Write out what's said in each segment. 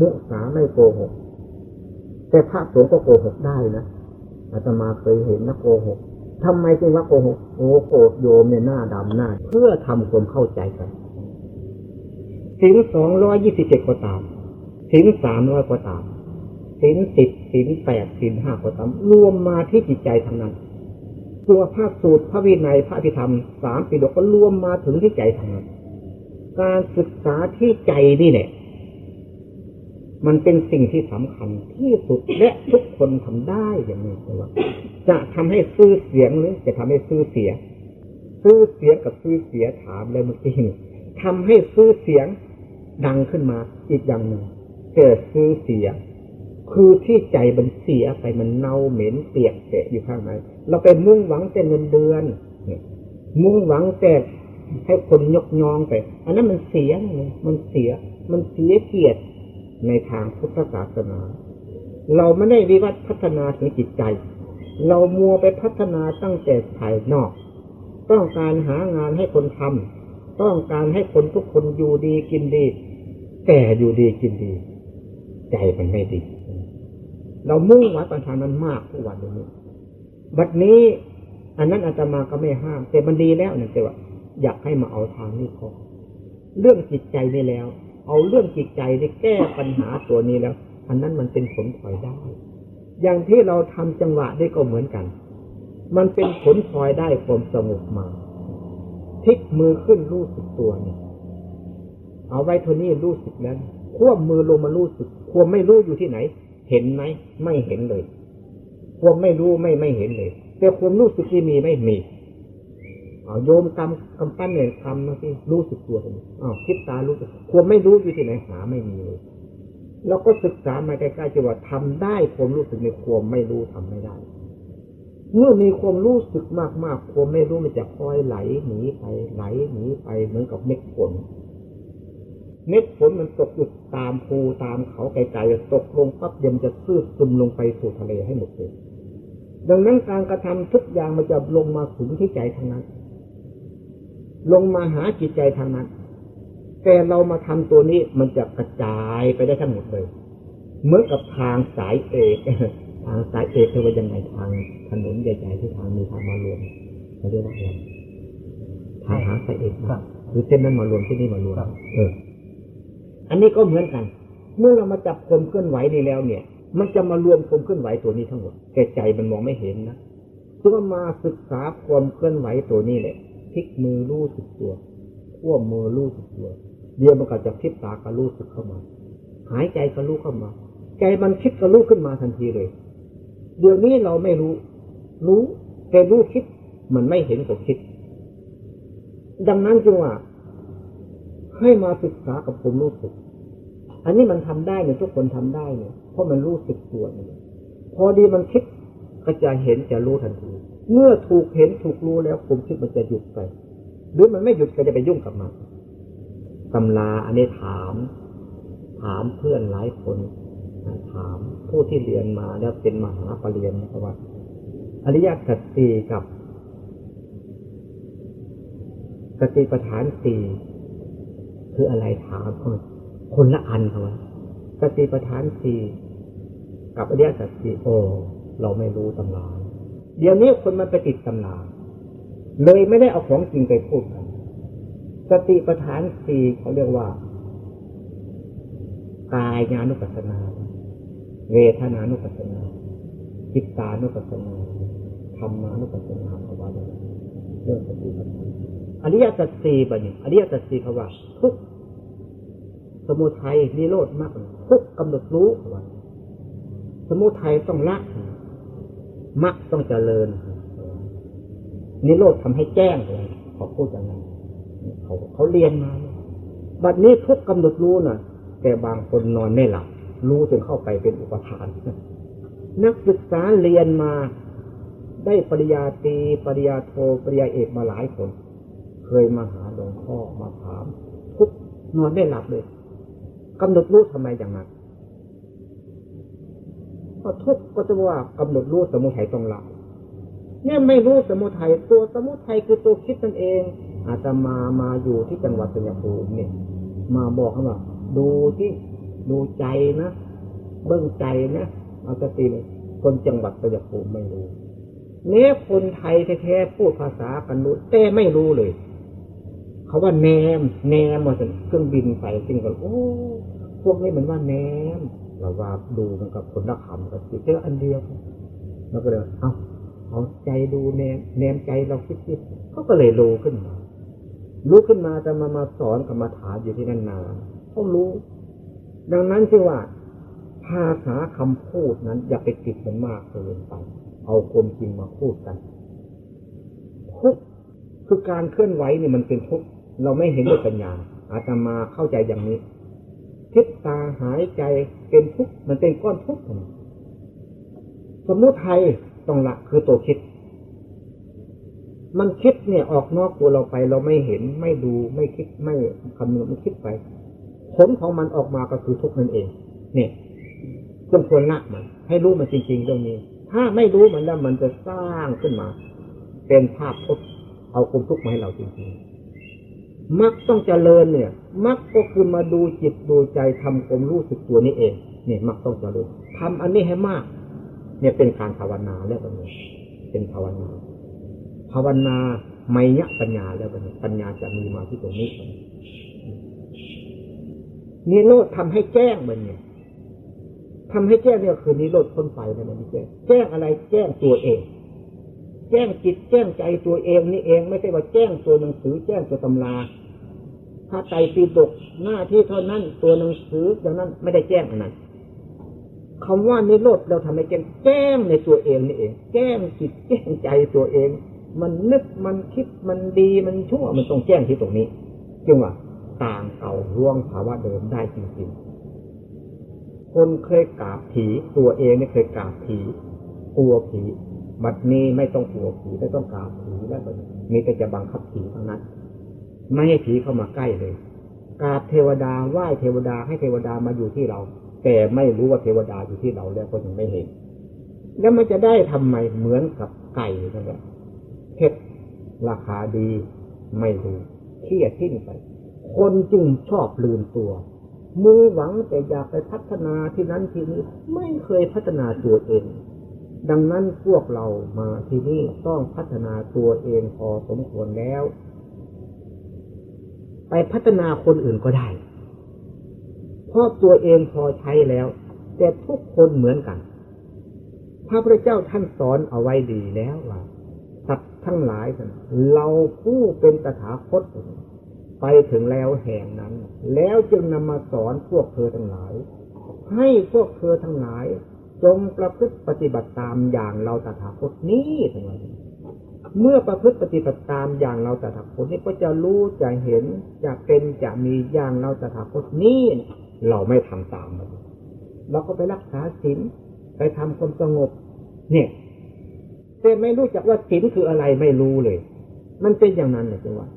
มุสาไม่โกหก แต่พระสงฆ์ก็โกหกได้นะอาตมาเคยเห็นนะโกหกทำไมจึงว่าโกหกโอ้โกรธโยมเนี่ยหน้าดำหน้า เพื่อทำความเข้าใจกันสินสองร้อยยี่สิบเจ็ดก็ตามสินสามร้อยก็ตามสินสิบสินแปดสินห้าก็ตามรวมมาที่จิตใจทั้งนั้นตัวพระสูตรพระวินัยพระพิธรรมสามปิฎกก็รวมมาถึงที่ใจทั้งนั้นการศึกษาที่ใจนี่แหละ มันเป็นสิ่งที่สำคัญที่สุดและทุกคนทำได้อย่างนี้ว่าจะทำให้ซื้อเสียงหรือจะทำให้ซื้อเสีย ซื้อเสียงกับซื้อเสียถามเลยเมื่อกี้ทำให้ซื้อเสียงดังขึ้นมาอีกอย่างหนึ่งเกิดซื้อเสีย คือที่ใจมันเสียไปมันเน่าเหม็นเปียกแฉะอยู่ข้างในเราไปมุ่งหวังแต่เงินเดือนมุ่งหวังแต่ให้คนยกยองไป อันนั้นมันเสียเลยมันเสีย มันเสียเกียรติ ในทางพุทธศาสนา เราไม่ได้วิวัฒพัฒนาถึงจิตใจ เรามัวไปพัฒนาตั้งแต่ภายนอก ต้องการหางานให้คนทำต้องการให้คนทุกคนอยู่ดีกินดี แต่อยู่ดีกินดี ใจมันไม่ดี เรามุ่งไว้ปัญหานั้นมากทุกวันนี้บัดนี้อันนั้นอาตมาก็ไม่ห้ามแต่มันดีแล้วเนี่ยแต่ว่าอยากให้มาเอาทางนี้พอเรื่องจิตใจนี่แล้ว เอาเรื่องจิตใจได้แก้ปัญหาตัวนี้แล้ว อันนั้นมันเป็นผลพลอยได้ อย่างที่เราทำจังหวะได้ก็เหมือนกัน มันเป็นผลพลอยได้ความสงบมาพลิกมือขึ้นรู้สึกตัวเนี่ย เอาไว้ทนี้รู้สึกนั้นควบมือลงมารู้สึก ควบไม่รู้อยู่ที่ไหน เห็นไหมไม่เห็นเลย ควบไม่รู้ไม่ไม่เห็นเลย แต่ความรู้สึกที่มีไม่มี เอาโยมกำกำปั้นเนี่ยทำนะที่รู้สึกตัวตรงนี้อ้าวคิดตารู้สึกควรไม่รู้อยู่ที่ไหนหาไม่มีเลยเราก็ศึกษามาใกล้ๆจะว่าทำได้ความรู้สึกในความไม่รู้ทำไม่ได้ เมื่อมีความรู้สึกมากๆความไม่รู้มันจะคอยไหลหนีไปไหลหนีไปเหมือนกับเม็ดฝนเม็ดฝนมันตกอยู่ตามภูตามเขาไกลๆตกลงปั๊บเดี๋ยวมันจะซึมซึมลงไปสู่ทะเลให้หมดเลยดังนั้นการกระทำทุกอย่างมันจะลงมาถึงที่ใจทั้งนั้น ลงมาหาจิตใจทางนั้น แต่เรามาทำตัวนี้มันจะกระจายไปได้ทั้งหมดเลย เหมือนกับทางสายเอกทางสายเอกคือว่ายังไงทางถนนใหญ่ๆที่ทางมีทางมารวมเขาเรียกว่าอะไรทางหาสายเอกหรือเส้นนั้นมารวมที่นี่มารวมเออ อันนี้ก็เหมือนกัน เมื่อเรามาจับคมเคลื่อนไหวนี่แล้วเนี่ย มันจะมารวมคมเคลื่อนไหวตัวนี้ทั้งหมดแต่ใจมันมองไม่เห็นนะจึงมาศึกษาความเคลื่อนไหวตัวนี้แหละ ลิกมือรู้สึกตัวขั้วมือรู้สึกตัว เดี๋ยวมันก็จะพลิกตาก็รู้สึกเข้ามา หายใจก็รู้เข้ามา ใจมันคิดก็รู้ขึ้นมาทันทีเลย เดี๋ยวนี้เราไม่รู้ รู้แต่รู้คิด มันไม่เห็นกับคิด ดังนั้นจึงว่า ให้มาศึกษากับผมรู้สึก อันนี้มันทำได้เนี่ยทุกคนทำได้เนี่ยเพราะมันรู้สึกตัวเนี่ยพอดีมันคิดก็จะเห็นจะรู้ทันที เมื่อถูกเห็นถูกรู้แล้วผมคิดมันจะหยุดไป หรือมันไม่หยุดก็จะไปยุ่งกับมันตำราอันนี้ถาม ถามเพื่อนหลายคนถามผู้ที่เรียนมาแล้วเป็นมหาปรริญญาว่าอริยสัจสี่กับสติปัฏฐานสี่คืออะไรถามคนคนละอันเขาว่าสติปัฏฐานสี่กับอริยสัจสี่โอ้เราไม่รู้ตำรา เดี๋ยวนี้คนมันไปติดตำราเลยไม่ได้เอาของจริงไปพูดกันสติปัฏฐานสี่เขาเรียกว่า กายญานุปัสสนา เวทนานุปัสสนาจิตานุปัสสนาธรรมานุปัสสนาเขาว่าเรื่องสติปัฏฐานอริยสัจสี่ปะเนี่ยอริยสัจสี่เขาว่าทุกสมุทัยนิโรธมากทุกกำหนดรู้ว่าสมุทัยต้องละ มักต้องเจริญนิโรธทำให้แจ้งเลยเขาพูดอย่างนั้นเขาเขาเรียนมาบัดนี้ทุกกำหนดรู้น่ะ แต่บางคนนอนไม่หลับรู้จนเข้าไปเป็นอุปทาน นักศึกษาเรียนมาได้ปริญญาตรีปริญญาโทปริญญาเอกมาหลายคน เคยมาหาหลวงพ่อมาถามทุกนอนไม่หลับเลยกำหนดรู้ทำไมอย่างนั้น ก็ทุกข์ก็จะว่ากำหนดรู้สมุทัยตรงละเนี่ยไม่รู้สมุทัยตัวสมุทัยคือตัวคิดนั่นเอง อาจจะมามาอยู่ที่จังหวัดสัญญภูมิเนี่ย มาบอกเขาว่าดูที่ดูใจนะเบื้องใจนะเอาสติคนจังหวัดสยภูมิไม่รู้เนี้ยคนไทยแท้ๆพูดภาษากันรู้แต่ไม่รู้เลย เขาว่าแนม แนมมาถึงเครื่องบินไปจริงก็โอ้พวกนี้เหมันว่าแนม เราว่าดูมันกับคนละคำกันสิเจออันเดียวเราก็เลยเอาเอาใจดูแนมแนมใจเราคิดคิดเขาก็เลยรู้ขึ้นมารู้ขึ้นมาจะมามาสอนกรรมาฐานอยู่ที่นั่นนานเขารู้ ดังนั้นที่ว่า ภาษาคำพูดนั้น อย่าไปติดมันมากเกินไป เอาความจริงมาพูดกันทุกคือการเคลื่อนไหวนี่มันเป็นทุกเราไม่เห็นด้วยปัญญาอาตมาเข้าใจอย่างนี้ คิดตาหายใจเป็นทุกข์มันเป็นก้อนทุกข์สมมุติไทยต้องละคือตัวคิด มันคิดเนี่ยออกนอกตัวเราไป เราไม่เห็นไม่ดูไม่คิดไม่คำนึงมันคิดไป ผลของมันออกมาก็คือทุกข์นั่นเอง เนี่ยจงควรละมัน ให้รู้มันจริงๆเรื่องนี้ ถ้าไม่รู้มันแล้วมันจะสร้างขึ้นมา เป็นภาพพจน์เอาความทุกข์มาให้เราจริงๆ มักต้องเจริญเนี่ยมักก็คือมาดูจิตดูใจทำความรู้สึกตัวนี้เองเนี่ยมักต้องเจริญทำอันนี้ให้มาก เนี่ยเป็นการภาวนาแล้วแบบนี้เป็นภาวนา ภาวนาไมยะปัญญาแล้วแบบนี้ปัญญาจะมีมาที่ตรงนี้นิโรธทำให้แจ้งมันเนี่ยทำให้แจ้งเนี่ยคือนิโรธพ้นไปนั่นเองแจ้งแจ้งอะไรแจ้งตัวเอง แจ้งจิตแจ้งใจตัวเองนี่เอง ไม่ใช่ว่าแจ้งตัวหนังสือแจ้งตัวตำราถ้าใจปีดกหน้าที่เท่านั้นตัวหนังสืออย่างนั้นไม่ได้แจ้งอันนั้นคำว่านิโรธเราทำให้แจ้งแจ้งในตัวเองนี่เอง แจ้งจิตแจ้งใจตัวเอง มันนึกมันคิดมันดีมันชั่วมันต้องแจ้งที่ตรงนี้จึงว่าต่างเก่าร่วงภาวะเดิมได้จริงๆคนเคยกราบผีตัวเองไม่เคยกราบผีกลัวผี บัดนี้ไม่ต้องกลัวผีไม่ต้องกราบผีแล้วมีแต่จะบังคับผีเทั้งนั้น ไม่ให้ผีเข้ามาใกล้เลยกราบเทวดาไหว้เทวดาให้เทวดามาอยู่ที่เรา แต่ไม่รู้ว่าเทวดาอยู่ที่เราแล้วก็ยังไม่เห็น แล้วมันจะได้ทำไมเหมือนกับไก่นั่นแหละเพชรราคาดีไม่รู้เครียดทิ้งไป คนจึงชอบลืมตัวมือหวังแต่อยากไปพัฒนาที่นั้นที่นี้ไม่เคยพัฒนาตัวเอง ดังนั้นพวกเรามาที่นี่ต้องพัฒนาตัวเองพอสมควรแล้ว ไปพัฒนาคนอื่นก็ได้ เพราะตัวเองพอใช้แล้ว แต่ทุกคนเหมือนกัน พระพุทธเจ้าท่านสอนเอาไว้ดีแล้วว่าสัตว์ทั้งหลายเราผู้เป็นตถาคตไปถึงแล้วแห่งนั้น แล้วจึงนำมาสอนพวกเธอทั้งหลาย ให้พวกเธอทั้งหลาย จงประพฤติปฏิบัติตามอย่างเราตถาคตนี้ทั้งหลายเมื่อประพฤติปฏิบัติตามอย่างเราตถาคตนี้ก็จะรู้จะเห็นจะเป็นจะมีอย่างเราตถาคตนี้เราไม่ทำตามเราก็ไปรักษาศีลไปทำความสงบ เนี่ยแต่ไม่รู้จักว่าศีลคืออะไรไม่รู้เลย มันเป็นอย่างนั้นเลยจังหวะ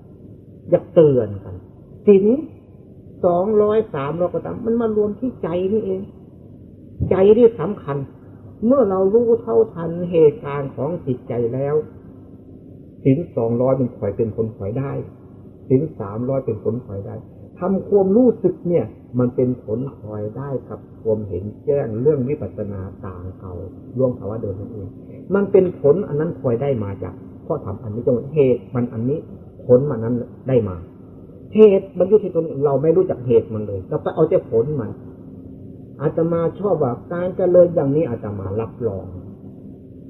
อยากเตือนกันสินสองร้อยสามร้อยก็ตามมันมารวมที่ใจนี่เอง ใจที่สำคัญ เมื่อเรารู้เท่าทันเหตุการณ์ของจิตใจแล้วสินสองร้อยเป็นข่อยเป็นผลข่อยได้สินสามร้อยเป็นผลข่อยได้ทำความรู้สึกเนี่ย มันเป็นผลคอยได้กับความเห็นแจ้งเรื่องวิปัสสนาต่างเก่าล่วงภาวะเดิมนั่นเอง มันเป็นผลอันนั้นคอยได้มาจากข้อทำอันนี้จังเหตุมันอันนี้ผลมันนั้นได้มา เหตุมันอยู่ที่ตรงเราไม่รู้จักเหตุมันเลย เราไปเอาแต่ผลมัน อาตมาชอบว่าการเจริญอย่างนี้อาตมารับรอง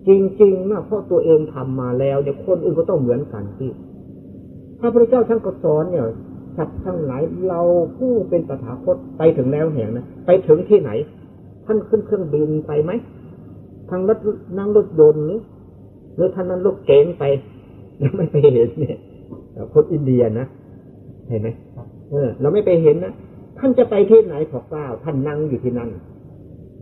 จริงๆนะเพราะตัวเองทำมาแล้วเดี๋ยวคนอื่นก็ต้องเหมือนกันที่พระพุทธเจ้าท่านก็สอนเนี่ยสัตว์ทั้งหลายเราผู้เป็นตถาคตไปถึงแล้วแห่งนะไปถึงที่ไหน ท่านขึ้นเครื่องบินไปไหมทางรถนั่งรถยนต์หรือหรือท่านนั่งรถเก๋งไปยังไม่ไปเห็นเนี่ยคนอินเดียนะเห็นไหมเออ เราไม่ไปเห็นนะ ท่านจะไปที่ไหนขอกล่าวท่านนั่งอยู่ที่นั่น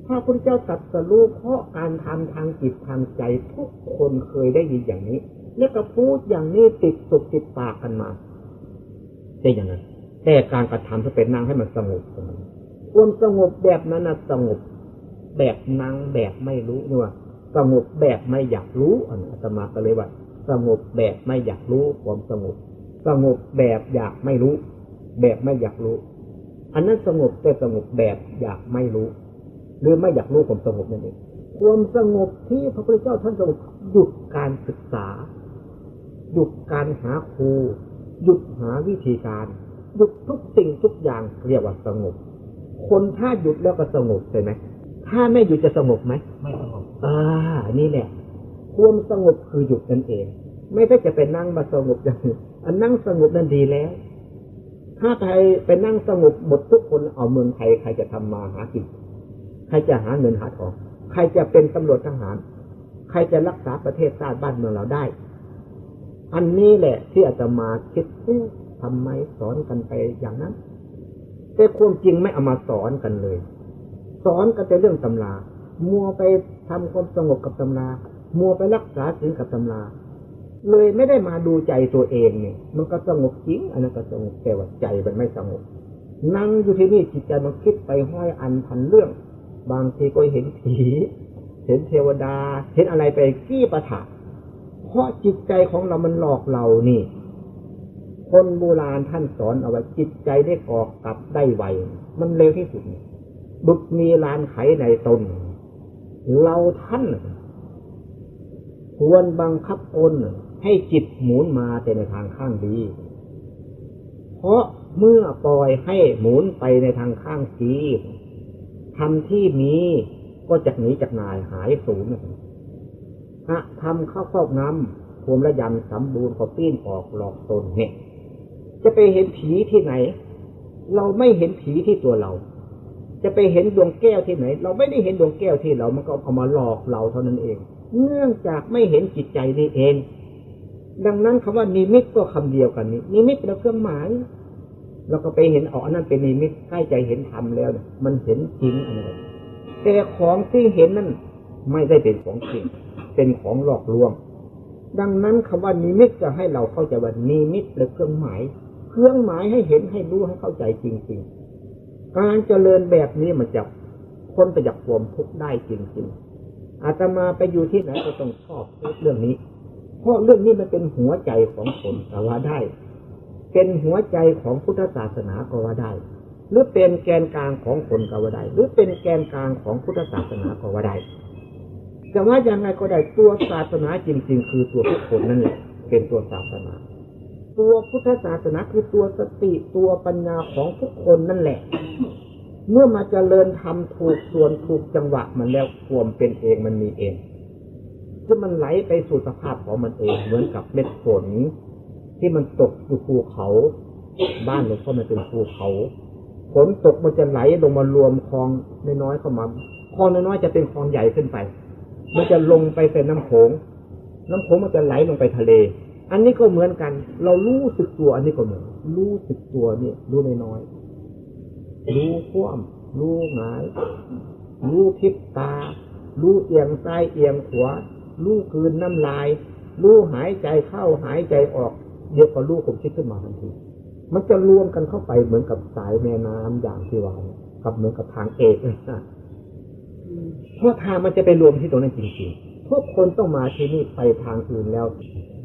พระพุทธเจ้าตรัสรู้เพราะการทำทางจิตทางใจทุกคนเคยได้ยินอย่างนี้ แล้วก็พูดอย่างนี้ติดสุกติดปากกันมาใช่อย่างนั้นแต่การกระทำจะเป็นนั่งให้มันสงบความสงบแบบนั้นนะสงบแบบนั่งแบบไม่รู้นี่ว่าสงบแบบไม่อยากรู้อันอาตมาก็เลยว่าสงบแบบไม่อยากรู้ความสงบสงบแบบอยากไม่รู้ แบบไม่อยากรู้ อันนั้นสงบแต่สงบแบบอยากไม่รู้ หรือไม่อยากรู้ความสงบนั่นเองความสงบที่พระพุทธเจ้าท่านสงบหยุดการศึกษา หยุดการหาครูหยุดหาวิธีการหยุดทุกสิ่งทุกอย่างเรียกว่าสงบ คนถ้าหยุดแล้วก็สงบใช่ไหมถ้าไม่หยุดจะสงบไหมไม่สงบอ่านี่แหละความสงบคือหยุดนั่นเอง ไม่ใช่จะไปนั่งมาสงบอย่างนี้อันนั่งสงบนั่นดีแล้ว ถ้าใครไปนั่งสงบหมดทุกคนเอาเมืองไทยใครจะทำมาหากินใครจะหาเงินหาทอง ใครจะเป็นตำรวจทหาร ใครจะรักษาประเทศชาติบ้านเมืองเราได้ อันนี้แหละที่อาตมาคิดเอ๊ะทำไมสอนกันไปอย่างนั้น แต่ความจริงไม่เอามาสอนกันเลย สอนกันแต่เรื่องตำรา มัวไปทำความสงบกับตำรา มัวไปรักษาศีลกับตำรา เลยไม่ได้มาดูใจตัวเองเนี่ย มันก็สงบจริง อันนั้นก็สงบแต่ว่าใจมันไม่สงบ นั่งอยู่ที่นี่จิตใจมันคิดไปห้อยอันพันเรื่อง บางทีก็เห็นผี เห็นเทวดา เห็นอะไรไปกี้ประถะเพราะจิตใจของเรามันหลอกเรานี่ คนโบราณท่านสอนเอาไว้จิตใจได้กอกกลับได้ไว มันเร็วที่สุด บุกมีลานไขในตน เราท่านควรบังคับตน ให้จิตหมุนมาแต่ในทางข้างดี เพราะเมื่อปล่อยให้หมุนไปในทางข้างดีทำที่มีก็จะหนีจากนายหายสูญนะทำเข้าครอบงำภูมิระยำสมบูรณ์พอปีนออกหลอกตนเนี่ยจะไปเห็นผีที่ไหน เราไม่เห็นผีที่ตัวเรา จะไปเห็นดวงแก้วที่ไหน เราไม่ได้เห็นดวงแก้วที่เรา มันก็เอามาหลอกเราเท่านั้นเอง เนื่องจากไม่เห็นจิตใจนี่เอง ดังนั้นคำว่านิมิตก็คำเดียวกันนี้ นิมิตเป็นเครื่องหมาย เราก็ไปเห็นอ๋อนั้นเป็นนิมิตใกล้ใจเห็นธรรมแล้วเนี่ยมันเห็นจริงอะไรแต่ของที่เห็นนั้นไม่ได้เป็นของจริง เป็นของหลอกลวง ดังนั้นคำว่านิมิตจะให้เราเข้าใจว่านิมิตเป็นเครื่องหมาย เครื่องหมายให้เห็นให้รู้ให้เข้าใจจริง ๆ การเจริญแบบนี้มันจะพ้นไปจากความทุกข์ได้จริง ๆอาตมาไปอยู่ที่ไหนก็ต้องชอบเรื่องนี้ เพราะเรื่องนี้มันเป็นหัวใจของคนก็ว่าได้ เป็นหัวใจของพุทธศาสนาก็ว่าได้ หรือเป็นแกนกลางของคนก็ว่าได้ หรือเป็นแกนกลางของพุทธศาสนาก็ว่าได้จะว่ายังไงก็ได้ตัวศาสนาจริง ๆ คือตัวทุกคนนั่นแหละเป็นตัวศาสนา ตัวพุทธศาสนาคือตัวสติตัวปัญญาของทุกคนนั่นแหละ เมื่อมาเจริญทำถูกส่วนถูกจังหวะมันแล้วความเป็นเองมันมีเอง ที่มันไหลไปสู่สภาพของมันเองเหมือนกับเม็ดฝนที่มันตกอยู่ภูเขา บ้านหลวงพ่อมันเป็นภูเขาฝนตกมันจะไหลลงมารวมคลองน้อยๆเข้ามาคลองน้อยๆจะเป็นคลองใหญ่ขึ้นไป มันจะลงไปเป็นน้ำโขง น้ำโขงมันจะไหลลงไปทะเล อันนี้ก็เหมือนกัน เรารู้สึกตัวอันนี้ก็เหมือนรู้สึกตัวนี่รู้น้อยๆรู้คว่ำรู้หงายรู้พลิบตา รู้เอียงซ้ายเอียงขวา รู้คืนน้ำลาย รู้หายใจเข้าหายใจออก เดี๋ยวก็รู้ผมคิดขึ้นมาทันที มันจะรวมกันเข้าไปเหมือนกับสายแม่น้ำอย่างที่ว่าเนี่ยกับเหมือนกับทางเอกเพราะทางมันจะไปรวมที่ตรงนั้นจริงๆพวกคนต้องมาที่นี่ไปทางอื่นแล้ว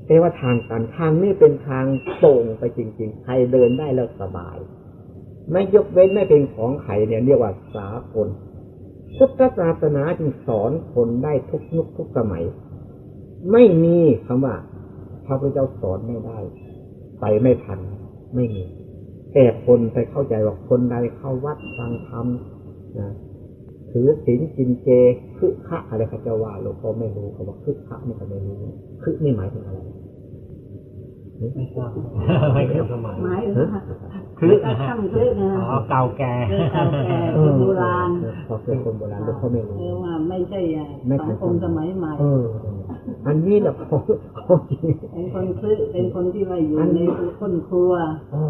แต่ว่าทางการทางนี้เป็นทางโป่งไปจริง ๆ ใครเดินได้แล้วสบาย ไม่ยกเว้นไม่เป็นของใครเนี่ยเรียกว่าสากลพุทธศาสนาจึงสอนคนได้ทุกยุคทุกสมัย ไม่มีคำว่าพระพุทธเจ้าสอนไม่ได้ ไปไม่ทัน ไม่มี แต่คนไปเข้าใจว่าคนใดเข้าวัดฟังธรรมนะถือศีลกินเจคือคะอะไรเขาจะว่าหลวงพ่อไม่รู้เขาบอกคือคะนี่เขาไม่รู้คือนี่หมายถึงอะไรไม่ทราบไม่เคยสมัยหมายถึงว่าคือกระทั่งคือนะอ๋อเก่าแก่เรื่องเก่าแก่คนโบราณพอเป็นคนโบราณหลวงพ่อไม่รู้เรียกว่าไม่ใช่อะไม่สังคมสมัยใหม่เอออันนี้แหละของของจริงเป็นคนคลึเป็นคนที่ว่าอยู่ในคนครัวอ๋อ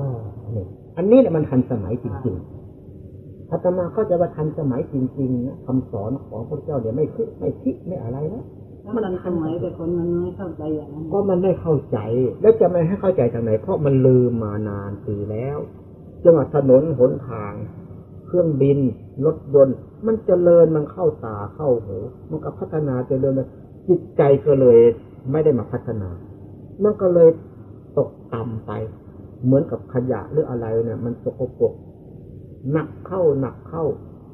นี่อันนี้แหละมันทันสมัยจริงๆอาตมาเข้าใจว่าทันสมัยจริงๆนะคำสอนของพระเจ้าเดี๋ยวไม่คิดไม่คิดไม่อะไรแล้วแล้วมันสมัยแต่คนมันไม่เข้าใจอย่างนั้นก็มันไม่เข้าใจ แล้วจะไม่ให้เข้าใจทางไหน เพราะมันลืมมานานปีแล้วจังหวัดถนนหนทาง เครื่องบินรถยนต์มันเจริญมันเข้าตาเข้าหูมันก็พัฒนาเจริญเลย จิตใจก็เลยไม่ได้มาพัฒนา มันก็เลยตกต่ำไป เหมือนกับขยะหรืออะไรเนี่ย มันสกปรกหนักเข้าหนักเข้า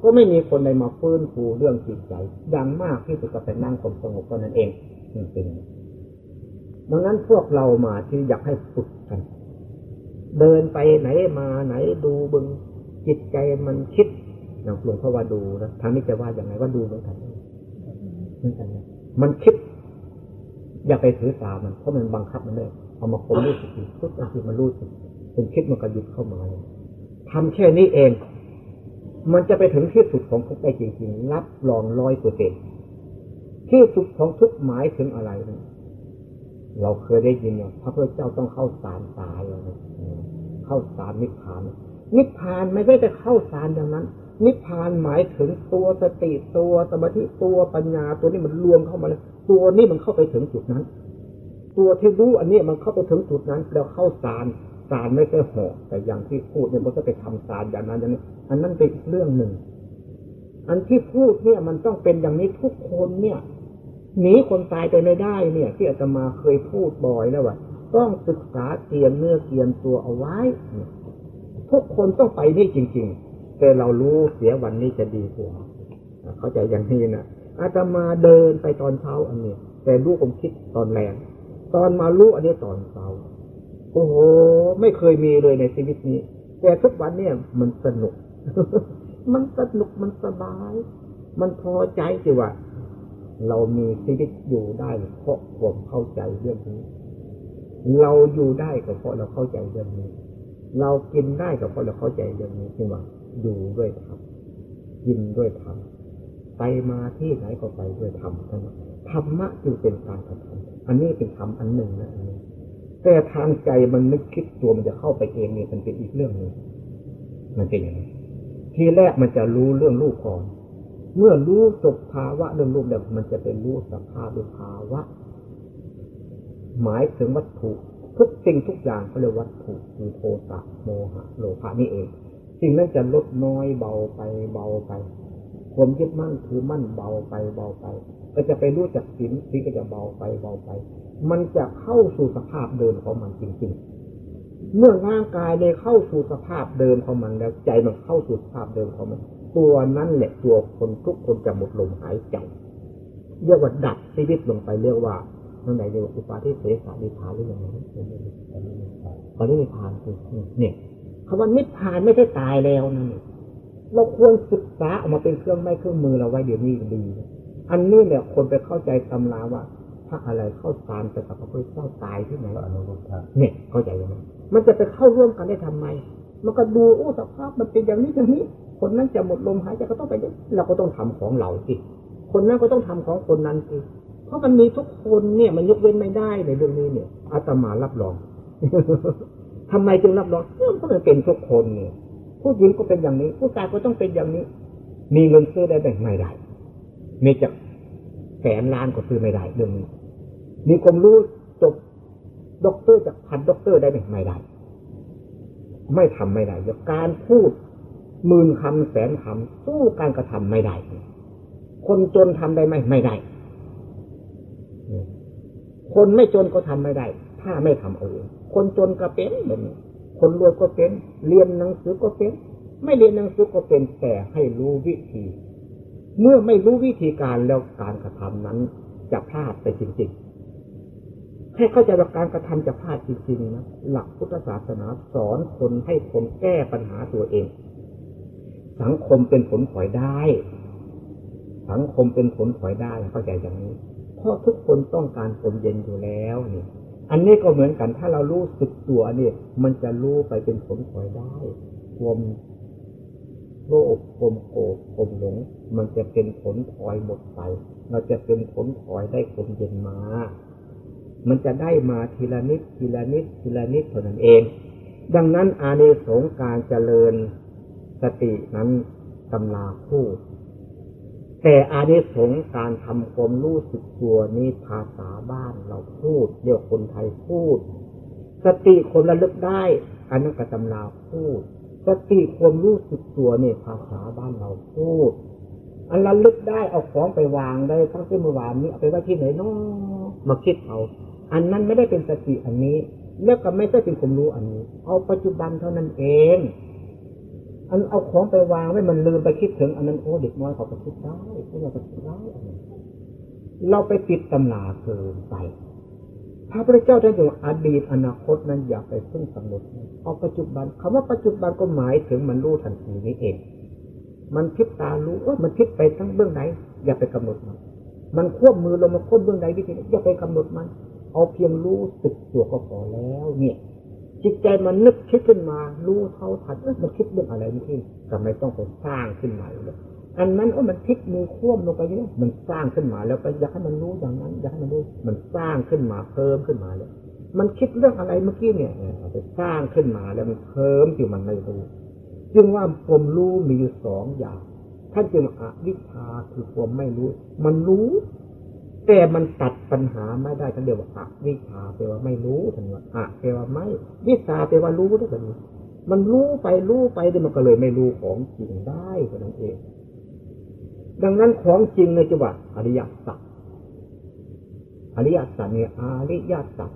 ก็ไม่มีคนใดมาฟื้นฟูเรื่องจิตใจอย่างมากที่สุดก็เป็นนั่งความสงบเท่านั้นเองนี่เป็นอย่างดังนั้นพวกเรามาที่อยากให้ฝึกกัน เดินไปไหนมาไหนดูบึงจิตใจมันคิดหลวงพ่อว่าดูนะทางนี้จะว่าอย่างไรว่าดูเหมือนกันเหมือนกันนะ มันคิด อย่าไปถือสามัน เพราะมันบังคับมันได้เอามาคมรู้สึกทุกอาทิตมันรู้สึกเป็นคิดมันก็หยุดเข้ามาเลยทำแค่นี้เอง มันจะไปถึงที่สุดของทุกข์ได้จริงๆ รับรองร้อยเปอร์เซ็นที่สุดของทุกหมายถึงอะไรนะเราเคยได้ยินเนี่ยพระพุทธเจ้าต้องเข้าสารตายเลยเข้าสารนิพพาน นิพพานไม่ได้จะเข้าสารอย่างนั้น นิพพานหมายถึงตัวสติตัวสมาธิตัวปัญญาตัวนี้มันรวมเข้ามาเลยตัวนี้มันเข้าไปถึงจุดนั้น ตัวที่รู้อันนี้มันเข้าไปถึงจุดนั้น แล้วเข้าสารสารไม่ใช่หอกแต่อย่างที่พูดเนี่ยมันก็ไปทำสารอย่างนั้นอย่างนี้ อันนั้นเป็นอีกเรื่องหนึ่ง อันที่พูดเนี่ยมันต้องเป็นอย่างนี้ทุกคนเนี่ยหนีคนตายไปไม่ได้เนี่ย ที่อาตมาเคยพูดบ่อยแล้วว่าต้องศึกษาเตรียมเนื้อเตรียมตัวเอาไว้ทุกคนต้องไปนี่จริง ๆ แต่เรารู้เสียวันนี้จะดีกว่าเข้าใจอย่างนี้นะอาตมาเดินไปตอนเช้าอันนี้ แต่รู้ผมคิดตอนแรงตอนมารู้อันนี้ตอนเช้าโอ้โห ไม่เคยมีเลยในชีวิตนี้ แต่ทุกวันเนี่ยมันสนุก มันสนุกมันสบาย มันพอใจสิว่าเรามีชีวิตอยู่ได้เพราะผมเข้าใจเรื่องนี้ เราอยู่ได้ก็เพราะเราเข้าใจเรื่องนี้ เรากินได้ก็เพราะเราเข้าใจเรื่องนี้ที่ว่า อยู่ด้วยธรรมกินด้วยธรรมไปมาที่ไหนก็ไปด้วยธรรมนั้นธรรมะจึงเป็นการกระทำอันนี้เป็นธรรมอันหนึ่งนะอันนี้แต่ทางใจมันนึกคิดตัวมันจะเข้าไปเองเนี่ยมันเป็นอีกเรื่องหนึ่งมันเป็นอย่างนี้ทีแรกมันจะรู้เรื่องรูปก่อน เมื่อรู้จบภาวะเรื่องรูปแล้วมันจะเป็นรู้สภาพด้วยภาวะ หมายถึงวัตถุทุกสิ่งทุกอย่างเขาเรียกวัตถุคือโทสะโมหะโลภะนี่เอง สิ่งนั้นจะลดน้อยเบาไปเบาไปความยึดมั่นถือมั่นเบาไปเบาไป ก็จะไปรู้จักสินสินก็จะเบาไปเบาไป มันจะเข้าสู่สภาพเดิมของมันจริงๆ เมื่อร่างกายได้เข้าสู่สภาพเดิมของมันแล้วใจมันเข้าสู่สภาพเดิมของมัน ตัวนั้นแหละตัวคนทุกคนจะหมดลมหายใจเรียกว่าดับชีวิตลงไปเรียกว่าตรงไหนเรียกว่าอุปาทิเสสานิพานหรือยังไงตอนนี้นิพานคือเนี่ย คำว่านิพพานไม่ใช่ตายแล้วนั่นเราควรศึกษาออกมาเป็นเครื่องไม้เครื่องมือเราไว้เดี๋ยวนี้ดี อันนี้เนี่ยคนไปเข้าใจตำราว่าถ้าอะไรเข้าสารแต่กับพระพุทธเจ้าตายที่ไหนอนุรุทธะเนี่ยเข้าใจยังไงมันจะไปเข้าร่วมกันได้ทำไม มันก็ดูโอ้สภาพมันเป็นอย่างนี้อย่างนี้ คนนั้นจะหมดลมหายใจก็ต้องไปเราก็ต้องทำของเราสิคนนั้นก็ต้องทำของคนนั้นสิเพราะมันมีทุกคนเนี่ยมันยกเว้นไม่ได้ในเรื่องนี้เนี่ยอาตมารับรอง ทำไมจึงรับรองเพราะมันเป็นทุกคนเนี่ยผู้หญิงก็เป็นอย่างนี้ ผู้ชายก็ต้องเป็นอย่างนี้ มีเงินซื้อได้แบ่งไม่ได้มีจักแสนล้านก็ซื้อไม่ได้เรื่องนี้มีความรู้จบด็อกเตอร์จักพันด็อกเตอร์ได้แบ่งไม่ได้ ไม่ทำไม่ได้จากการพูดหมื่นคำแสนคำสู้การกระทำไม่ได้ คนจนทำได้ไหมไม่ได้ คนไม่จนก็ทำไม่ได้ ถ้าไม่ทำเอาเอง คนจนก็เป็นแบบนี้คนรวยก็เป็น เรียนหนังสือก็เป็น ไม่เรียนหนังสือก็เป็นแต่ให้รู้วิธี เมื่อไม่รู้วิธีการแล้วการกระทำนั้นจะพลาดไปจริง ๆ ให้เข้าใจว่าการกระทำจะพลาดจริงๆนะหลักพุทธศาสนาสอนคนให้คนแก้ปัญหาตัวเอง สังคมเป็นผลถอยได้ สังคมเป็นผลถอยได้เข้าใจอย่างนี้เพราะทุกคนต้องการความเย็นอยู่แล้วนี่ อันนี้ก็เหมือนกัน ถ้าเรารู้สึกตัวเนี่ย มันจะรู้ไปเป็นผลถอยได้ความโลภความโกรธความหลง มันจะเป็นผลถอยหมดไป เราจะเป็นผลถอยได้ความเย็นมา มันจะได้มาทีละนิดทีละนิดทีละนิดเท่านั้นเอง ดังนั้นอานิสงส์การเจริญสตินั้นตำราพูด แต่อานิสงส์การทำความรู้สึกตัวนี้ภาษาบ้านเราพูดเรียกคนไทยพูด สติคนระลึกได้ อันนั้นกตำราพูด สติความรู้สึกตัวเนี่ยภาษาบ้านเราพูด อันระลึกได้เอาของไปวางได้ตั้งแต่เมื่อวานนี้เอาไปไว้ที่ไหนนาะมาคิดเอาอันนั้นไม่ได้เป็นสติอันนี้ แล้วก็ไม่ได้เป็นความรู้อันนี้ เอาปัจจุบันเท่านั้นเอง อันเอาของไปวางไว้มันลืมไปคิดถึง อันนั้นโอ้เด็กน้อยเขาก็คิดได้พวกเราก็คิดได้เราไปติดตำราเกินไป พระพุทธเจ้าท่านบอกว่อดีตอนาคตนั้นอย่าไปพึ่งกำหนดเอาปัจจุบันคำว่าปัจจุบันก็หมายถึงมันรู้ทันทีนี้เอง มันคิดตารู้ว่ามันคิดไปทั้งเบื้องไหน อย่าไปกำหนดมัน มันควบมือลงมาควบเบื้องไหนวิธีไหนอย่าไปกำหนดมัน เอาเพียงรู้สึกตัวก็พอแล้ว เนี่ย จิตใจมันนึกคิดขึ้นมา รู้เท่าทันมันคิดเรื่องอะไรนี่ที่ทำไมต้องไปสร้างขึ้นมาเลยอันนั้นเออมันคิดมือควบลงไปเนี่ยมันสร้างขึ้นมาแล้วก็อยากให้มันรู้อย่างนั้นอยากให้มันรู้มันสร้างขึ้นมาเพิ่มขึ้นมาแล้วมันคิดเรื่องอะไรเมื่อกี้เนี่ยไปสร้างขึ้นมาแล้วมันเพิ่มที่มันไม่รู้จึงว่าผมรู้มีอยู่สองอย่างท่านจึงอวิชชาคือความไม่รู้ มันรู้ แต่มันตัดปัญหาไม่ได้ท่านเรียกว่าอวิชชาแปลว่าไม่รู้ท่านว่าอะแปลว่าไม่ วิชาแปลว่ารู้ด้แบบนี้มันรู้ไปรู้ไปเดี๋ยมันก็เลยไม่รู้ของจริงได้เท่านั้นเอง ดังนั้นของจริงในจังหวะอริยสัจอริยสัจเนี่ยอาริยสัจ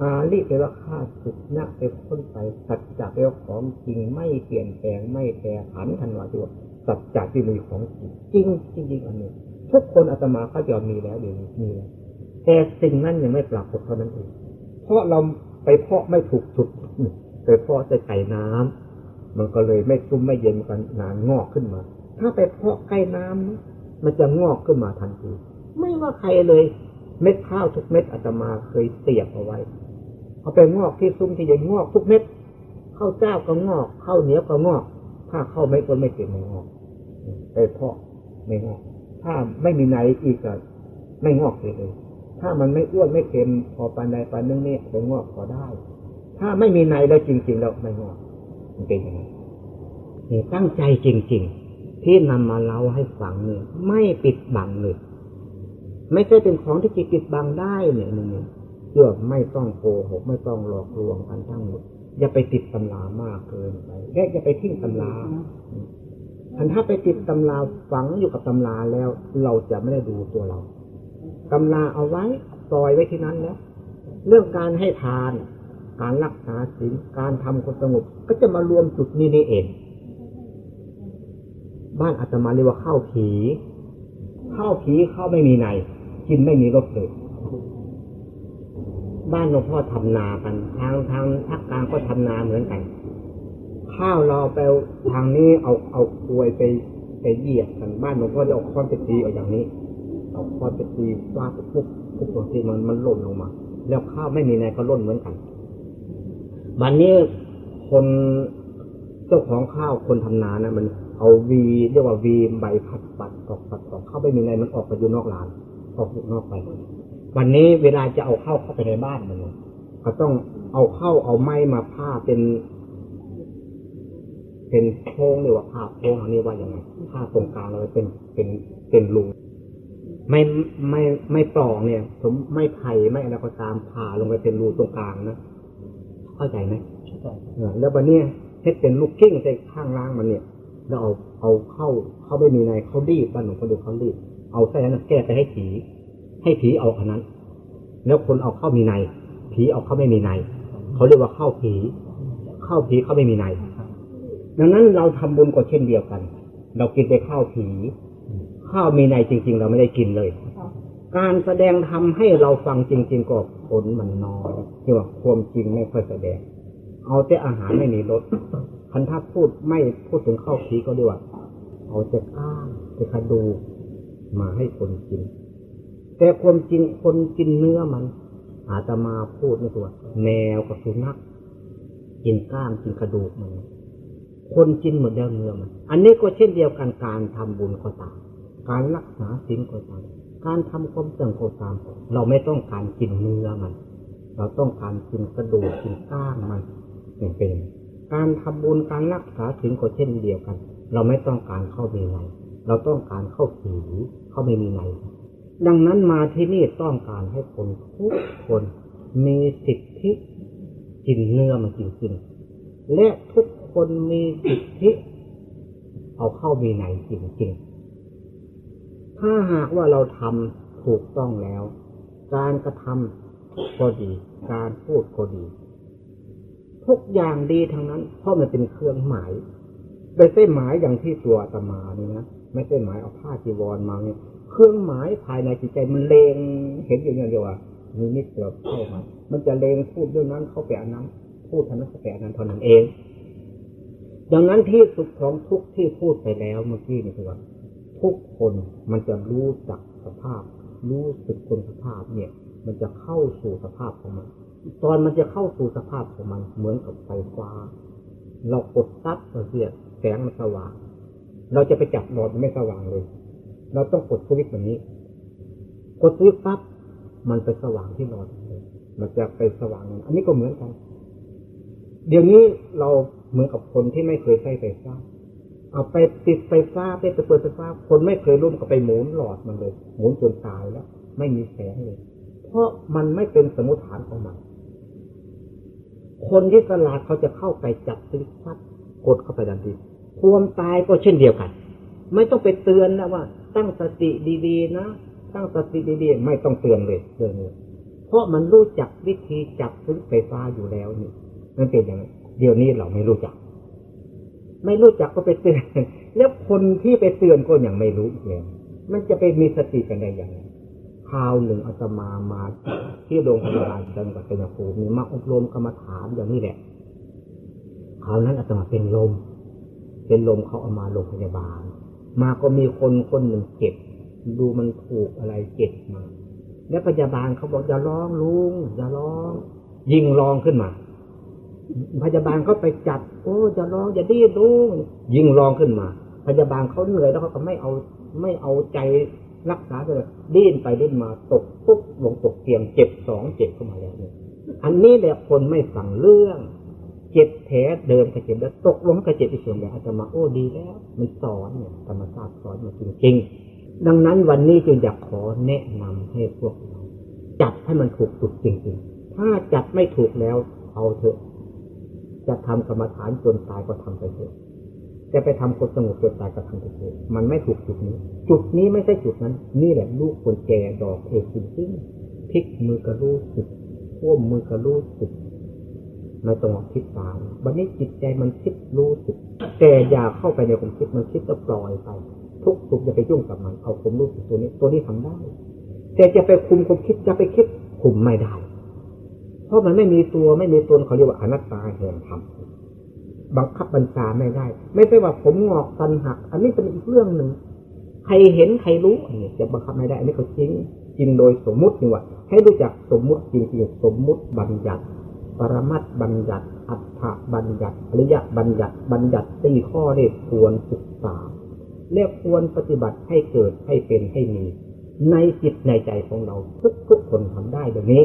อาริแปลว่าข้าศึกนะไปพ้นไปสัจจะแปลว่าของจริงไม่เปลี่ยนแปลงไม่แปรผันทันวาตัวสัจจะที่มีของจริงจริงจริงอันนี้ ทุกคนอาตมาเขาจะมีแล้วเดี๋ยวนี้มีแล้วแต่สิ่งนั้นยังไม่ปรากฏเท่านั้นเองเพราะเราไปเพาะไม่ถูกจุดไปเพาะใส่ไก่น้ำมันก็เลยไม่ซุ่มไม่เย็นกันนานงอกขึ้นมา ถ้าไปเพาะใกล้น้ำนะมันจะงอกขึ้นมาทันที ไม่ว่าใครเลย เม็ดข้าวทุกเม็ดอาตมาเคยเสียบเอาไว้เอาไปงอกที่ซุ้มที่ใหญ่งอกทุกเม็ดข้าวเจ้าก็งอกข้าวเหนียวก็งอก ถ้าข้าวไม่ก็ไม่เกิดไม่งอกไปเพาะไม่งอก ถ้าไม่มีไหนอีกก็ไม่งอกเลยเลย ถ้ามันไม่อ้วนไม่เค็มพอปานใดปานนึงเนี่ยไปงอกพอได้ ถ้าไม่มีในแล้วจริงๆแล้วไม่งอกมันเป็นย่างนั้นนี่ตั้งใจจริง ๆ ที่นำมาเล่าให้ฟังเนี่ยไม่ปิดบังเลยไม่ใช่เป็นของที่จิตปิดบังได้เนี่ยนี่เนี่ยเพื่อไม่ต้องโกหกไม่ต้องหลอกลวงกันทั้งหมดอย่าไปติดตำรามากเกินไปและอย่าไปทิ้งตำรา อันถ้าไปติดตำราฝังอยู่กับตำราแล้ว เราจะไม่ได้ดูตัวเราตำราเอาไว้ปล่อยไว้ที่นั้นแล้ว เรื่องการให้ทาน การรักษาศีลการทำความสงบก็จะมารวมจุดนี้นี่เอง บ้านอาตมาเรียกว่าข้าวผีข้าวผีข้าวไม่มีใน กินไม่มีรสเลยบ้านหลวงพ่อทำนากันทางทางภาคกลางก็ทำนาเหมือนกัน ข้าวเราไปทางนี้เอาเอากลวยไปไปเหยียบกันบ้านหลวงพ่อจะเอาค้อนไปตีเอาอย่างนี้ เอาค้อนไปตีฟาดปุ๊บปุ๊บบางทีมันมันหล่นลงมา แล้วข้าวไม่มีในก็ล่นเหมือนกันวันนี้คนเจ้าของข้าวคนทำนานะมันเอาวีเรียกว่าวีใบพัดปัดออกปัดออกเข้าไม่มีในมันออกไปอยู่นอกร้าน ออกอยู่นอกไปวันนี้เวลาจะเอาเข้าเข้าไปในบ้านมันก็ต้องเอาเข้าเอาไม้มาผ้าเป็น เป็นโพรงหรือว่าผ้าโพรงอันนี้ว่าอย่างไงผ้าตรงกลางเราเป็นเป็นเป็นรูไม่ไม่ไม่ปลองเนี่ย ผมไม่ไผ่ไม่อะไรก็ตามผ่าลงไปเป็นรูตรงกลางนะเข้าใจไหมเออแล้ววันนี้เฮ็ดเป็นลูกกิ้งใส่ข้างล่างมันเนี่ยแล้วเอาเอาเข้าเข้าไม่มีในเขาดีบบ้านหนูคนเดียวเขาดีบเอาใส่นั้นแก้ไปให้ผี ให้ผีเอาอันนั้น แล้วคนเอาเข้ามีในผีเอาเข้าไม่มีในเขาเรียกว่าเข้าผี เข้าผีเข้าไม่มีใน ดังนั้นเราทำบุญก็เช่นเดียวกัน เรากินไปข้าวผีข้าวมีในจริง ๆ เราไม่ได้กินเลย การแสดงทำให้เราฟังจริง ๆก็ผลมันน้อยที่ว่าความจริงไม่ค่อยแสดง เอาแต่อาหารไม่มีรสคันถ้าพูดไม่พูดถึงข้าวผีก็ดีว่า เอาแต่ก้างแต่กระดูกมาให้คนกิน แต่ความจริงคนกินเนื้อมัน อาตมาพูดในตัวแมวกับสุนัขกินก้างกินกระดูกมัน คนกินหมดแล้วเนื้อมัน อันนี้ก็เช่นเดียวกันการทำบุญก็ตาม การรักษาศีลก็ตาม การทำความเสื่อมก็ตาม เราไม่ต้องการกินเนื้อมัน เราต้องการกินกระดูกกินก้างมันเป็นเป็นอย่างนั้นการทำบุญการรักษาศีลก็เช่นเดียวกัน เราไม่ต้องการเข้ามีในเราต้องการเข้าผีเข้าไม่มีในดังนั้นมาที่นี่ต้องการให้คนทุกคนมีสิทธิกินเนื้อมันจริงๆและทุกค คนมีสิทธิเอาเข้ามีในจริงๆ ถ้าหากว่าเราทำถูกต้องแล้ว การกระทำก็ดี การพูดก็ดี ทุกอย่างดีทั้งนั้น เพราะมันเป็นเครื่องหมายไม่ใช่หมายอย่างที่ตัวตมานี่นะไม่ใช่หมายเอาผ้าจีวรมาเนี่ยเครื่องหมายภายในจิตใจมันเลงเห็นอยู่อย่างเดียวว่ามีนิดเดียวเข้ามา มันจะเลงพูดเรื่องนั้นเข้าไปอันนั้น พูดอันนั้นเข้าไปอันนั้นเท่านั้นเอง ดังนั้นที่สุดของทุกที่พูดไปแล้วเมื่อกี้นี่คือว่าทุกคนมันจะรู้จักสภาพ รู้สึกคนสภาพเนี่ย มันจะเข้าสู่สภาพของมัน ตอนมันจะเข้าสู่สภาพของมันเหมือนกับไฟฟ้า เรากดซับเราเสียแสงมันสว่าง เราจะไปจับหลอดมันไม่สว่างเลย เราต้องกดสวิตช์แบบนี้ กดสวิตช์ปั๊บมันไปสว่างที่หลอดมันจะไปสว่าง อันนี้ก็เหมือนกัน เดี๋ยวนี้เราเหมือนกับคนที่ไม่เคยใช้ไฟฟ้า เอาไปติดไฟฟ้าไปเปิดไฟฟ้า คนไม่เคยร่วมกับไปหมุนหลอดมันเลย หมุนจนตายแล้ว ไม่มีแสงเลย เพราะมันไม่เป็นสมมติฐานของมัน คนที่สลาดเขาจะเข้าไปจับสวิตช์ปั๊บกดเข้าไปทันทีความตายก็เช่นเดียวกัน ไม่ต้องไปเตือนนะว่า ตั้งสติดีๆนะตั้งสติดีๆไม่ต้องเตือนเลยเตือนเลยเพราะมันรู้จักวิธีจับสวิตช์ไฟฟ้าอยู่แล้วนี่ มันเป็นอย่างไรเดี๋ยวนี้เราไม่รู้จัก ไม่รู้จักก็ไปเตือน แล้วคนที่ไปเตือนก็ยังไม่รู้อีกแล้วมันจะไปมีสติกันได้อย่างไรคราวหนึ่งอาตมามาที่โรงพยาบาลจังหวัดชัยภูมิมาอบรมกรรมฐานอย่างนี้แหละคราวนั้นอาตมาเป็นลม เป็นลมเขาเอามาโรงพยาบาล มาก็มีคนคนหนึ่งเจ็บ ดูมันถูกอะไรเจ็บมา แล้วพยาบาลเขาบอกอย่าร้องลุงอย่าร้อง ยิงร้องขึ้นมา พยาบาลก็ไปจับโอ้อย่าร้องอย่าดิ้นลุงยิงร้องขึ้นมา พยาบาลเขาเหนื่อยแล้วเขาก็ไม่เอาไม่เอาใจรักษาเลยดิ้นไปดิ้นมาตกปุ๊บลงตกเตียงเจ็บสองเจ็บเข้ามาแล้วเนี่ยอันนี้แหละคนไม่ฟังเรื่อง เจ็บแผลเดินก็เจ็บแล้วตกลงก็เจ็บอีกส่วนใหญ่อาจจะมาโอ้ดีแล้ว มันสอนเนี่ยธรรมชาติสอนมาจริงๆดังนั้นวันนี้จึงอยากขอแนะนำให้พวกเราจับให้มันถูกจุดจริงๆ ถ้าจับไม่ถูกแล้วเอาเถอะ จะทำกรรมฐานจนตายก็ทำไปเถอะจะไปทำคนสงบจนตายก็ทำไปเถอะมันไม่ถูกจุดนี้ จุดนี้ไม่ใช่จุดนั้น นี่แหละลูกคนแก่ดอกเอกจริงๆพลิกมือกระรู้สึกพ่วมมือกระรู้สึกไม่ต้องคิดตามวันนี้จิตใจมันคิดรู้สึกแต่อย่าเข้าไปในความคิดมันคิดก็ปล่อยไป ทุกสุขอย่าไปยุ่งกับมันเอาความรู้สึกตัวนี้ ตัวนี้ทำได้ แต่จะไปคุมความคิดจะไปคิดคุมไม่ได้ ราะมันไม่มีตัวไม่มีตนเขาเรียกว่าอนัตตาแห่งธรรมบังคับบัญชาไม่ได้ ไม่ใช่ว่าผมงอกฟันหัก อันนี้เป็นอีกเรื่องหนึ่งใครเห็นใครรู้อันนี้จะบังคับไม่ได้ อันนี้เขาจริงจริงโดยสมมุตินี่ว่าให้รู้จักสมมุติจริงๆสมมุติบัญญัติ ปรมัตถ์บัญญัติ อัฏฐบัญญัติอริยบัญญัติบัญญัติสี่ข้อนี่ควรศึกษาและควรปฏิบัติให้เกิดให้เป็นให้มี ในจิตในใจของเราทุกทุกคนทำได้แบบนี้